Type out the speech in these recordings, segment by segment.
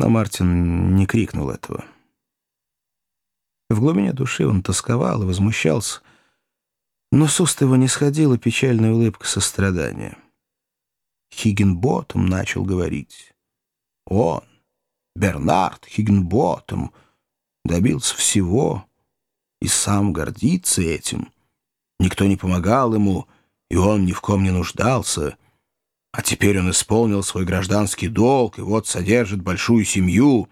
Но Мартин не крикнул этого. В глубине души он тосковал и возмущался, но с уст его не сходила печальная улыбка сострадания. Хиггинботом начал говорить. Он, Бернард Хиггинботом, добился всего и сам гордится этим. Никто не помогал ему, и он ни в ком не нуждался. А теперь он исполнил свой гражданский долг и вот содержит большую семью.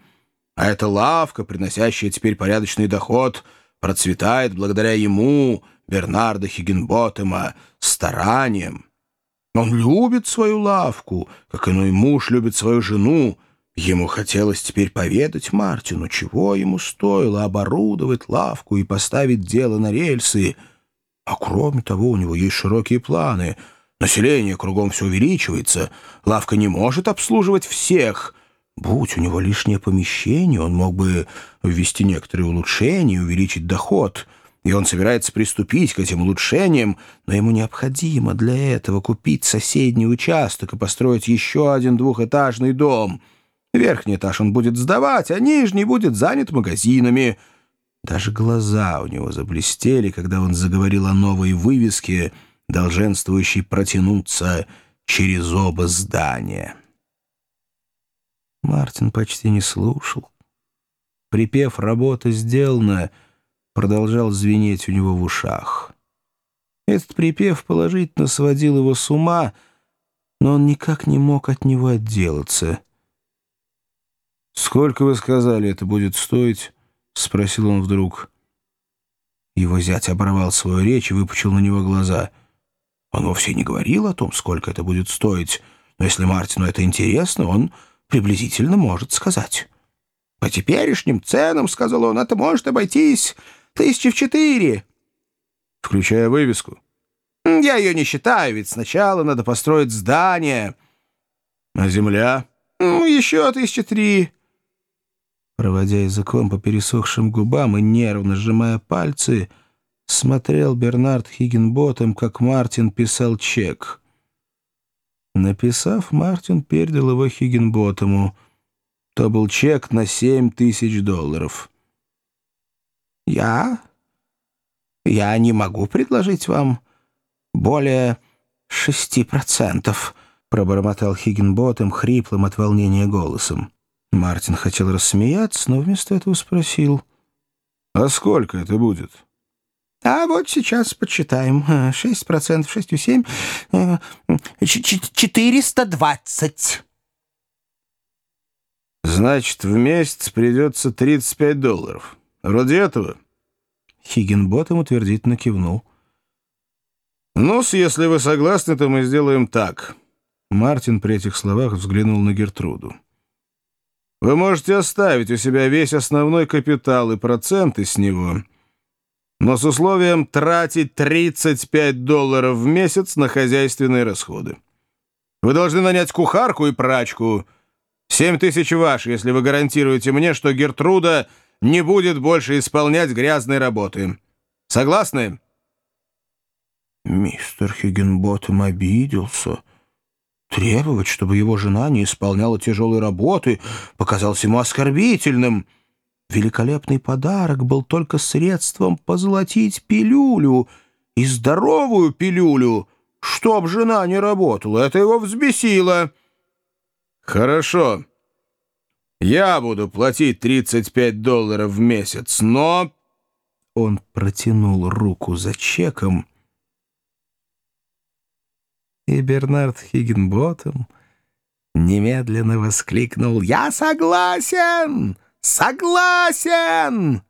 А эта лавка, приносящая теперь порядочный доход, процветает благодаря ему, Бернарда Хиггинботема, старанием. Он любит свою лавку, как иной муж любит свою жену. Ему хотелось теперь поведать Мартину, чего ему стоило оборудовать лавку и поставить дело на рельсы. А кроме того, у него есть широкие планы. Население кругом все увеличивается, лавка не может обслуживать всех. Будь у него лишнее помещение, он мог бы ввести некоторые улучшения увеличить доход — и он собирается приступить к этим улучшениям, но ему необходимо для этого купить соседний участок и построить еще один двухэтажный дом. Верхний этаж он будет сдавать, а нижний будет занят магазинами. Даже глаза у него заблестели, когда он заговорил о новой вывеске, долженствующей протянуться через оба здания. Мартин почти не слушал. Припев «Работа сделана», продолжал звенеть у него в ушах. Этот припев положительно сводил его с ума, но он никак не мог от него отделаться. «Сколько, вы сказали, это будет стоить?» — спросил он вдруг. Его зять оборвал свою речь и выпучил на него глаза. Он вовсе не говорил о том, сколько это будет стоить, но если Мартину это интересно, он приблизительно может сказать. «По теперешним ценам, — сказал он, — это может обойтись Тысячи в четыре. Включая вывеску. Я ее не считаю, ведь сначала надо построить здание. А земля? Ну, еще тысячи три. Проводя языком по пересохшим губам и нервно сжимая пальцы, смотрел Бернард Хиггинботом, как Мартин писал чек. Написав, Мартин передал его Хиггинботому. То был чек на семь тысяч долларов. «Я... я не могу предложить вам более шести процентов», — пробормотал Хиггинботом хриплым от волнения голосом. Мартин хотел рассмеяться, но вместо этого спросил. «А сколько это будет?» «А вот сейчас подсчитаем. Шесть процентов, шестью семь... Четыреста двадцать». «Значит, в месяц придется тридцать пять долларов». Вроде этого?» Хиггинботом утвердительно кивнул. ну если вы согласны, то мы сделаем так». Мартин при этих словах взглянул на Гертруду. «Вы можете оставить у себя весь основной капитал и проценты с него, но с условием тратить 35 долларов в месяц на хозяйственные расходы. Вы должны нанять кухарку и прачку. 7 тысяч ваш, если вы гарантируете мне, что Гертруда не будет больше исполнять грязной работы. Согласны?» Мистер Хиггинботтем обиделся. Требовать, чтобы его жена не исполняла тяжелой работы, показалось ему оскорбительным. Великолепный подарок был только средством позолотить пилюлю, и здоровую пилюлю, чтоб жена не работала. Это его взбесило. «Хорошо», я буду платить 35 долларов в месяц, но...» Он протянул руку за чеком, и Бернард Хиггинботтем немедленно воскликнул «Я согласен! Согласен!»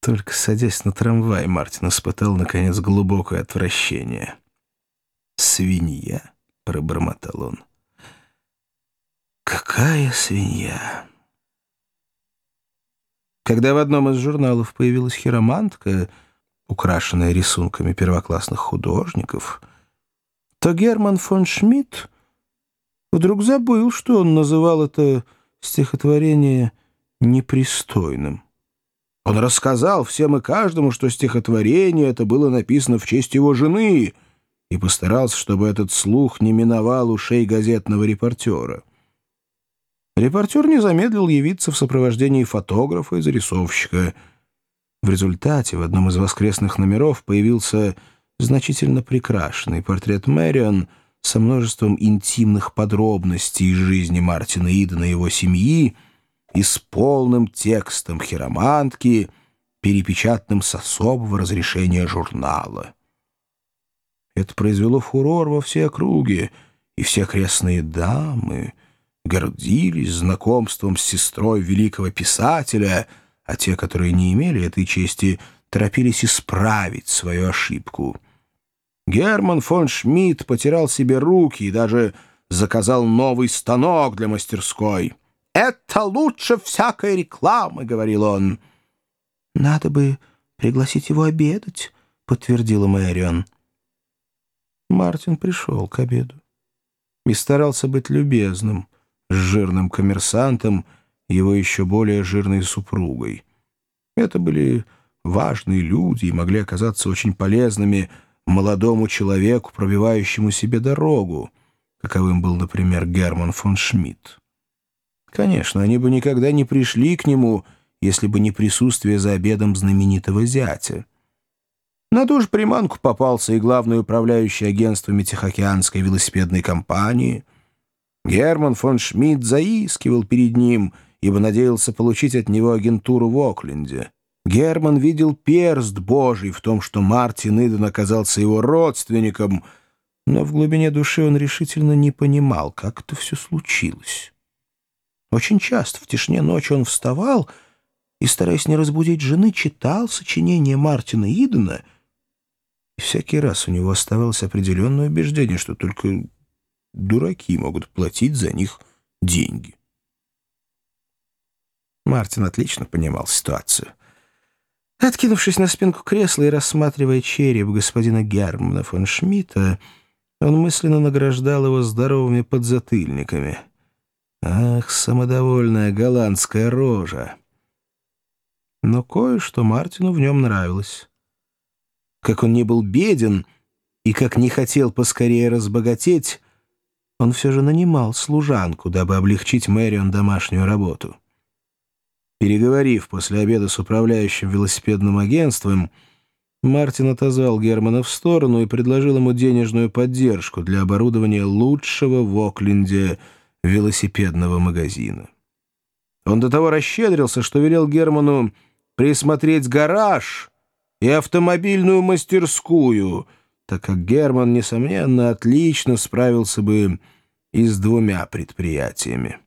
Только садясь на трамвай, Мартин испытал, наконец, глубокое отвращение. «Свинья!» — пробормотал он. Какая свинья! Когда в одном из журналов появилась хиромантка, украшенная рисунками первоклассных художников, то Герман фон Шмидт вдруг забыл, что он называл это стихотворение непристойным. Он рассказал всем и каждому, что стихотворение это было написано в честь его жены — и постарался, чтобы этот слух не миновал ушей газетного репортера. Репортер не замедлил явиться в сопровождении фотографа и зарисовщика. В результате в одном из воскресных номеров появился значительно прикрашенный портрет Мэрион со множеством интимных подробностей из жизни Мартина Идена и его семьи и с полным текстом хиромантки, перепечатанным с особого разрешения журнала. Это произвело фурор во все округи, и все крестные дамы гордились знакомством с сестрой великого писателя, а те, которые не имели этой чести, торопились исправить свою ошибку. Герман фон Шмидт потирал себе руки и даже заказал новый станок для мастерской. «Это лучше всякой рекламы», — говорил он. «Надо бы пригласить его обедать», — подтвердила Мэрион. Мартин пришел к обеду и старался быть любезным с жирным коммерсантом и его еще более жирной супругой. Это были важные люди и могли оказаться очень полезными молодому человеку, пробивающему себе дорогу, каковым был, например, Герман фон Шмидт. Конечно, они бы никогда не пришли к нему, если бы не присутствие за обедом знаменитого зятя. На ту же приманку попался и главный управляющий агентствами Тихоокеанской велосипедной компании. Герман фон Шмидт заискивал перед ним, ибо надеялся получить от него агентуру в Окленде. Герман видел перст Божий в том, что Мартин Иден оказался его родственником, но в глубине души он решительно не понимал, как это все случилось. Очень часто в тишине ночи он вставал и, стараясь не разбудить жены, читал сочинение Мартина Идена — и всякий раз у него оставалось определенное убеждение, что только дураки могут платить за них деньги. Мартин отлично понимал ситуацию. Откинувшись на спинку кресла и рассматривая череп господина Германа фон Шмидта, он мысленно награждал его здоровыми подзатыльниками. Ах, самодовольная голландская рожа! Но кое-что Мартину в нем нравилось. Как он не был беден и как не хотел поскорее разбогатеть, он все же нанимал служанку, дабы облегчить Мэрион домашнюю работу. Переговорив после обеда с управляющим велосипедным агентством, Мартин отозвал Германа в сторону и предложил ему денежную поддержку для оборудования лучшего в Окленде велосипедного магазина. Он до того расщедрился, что велел Герману присмотреть гараж и автомобильную мастерскую, так как Герман, несомненно, отлично справился бы и с двумя предприятиями.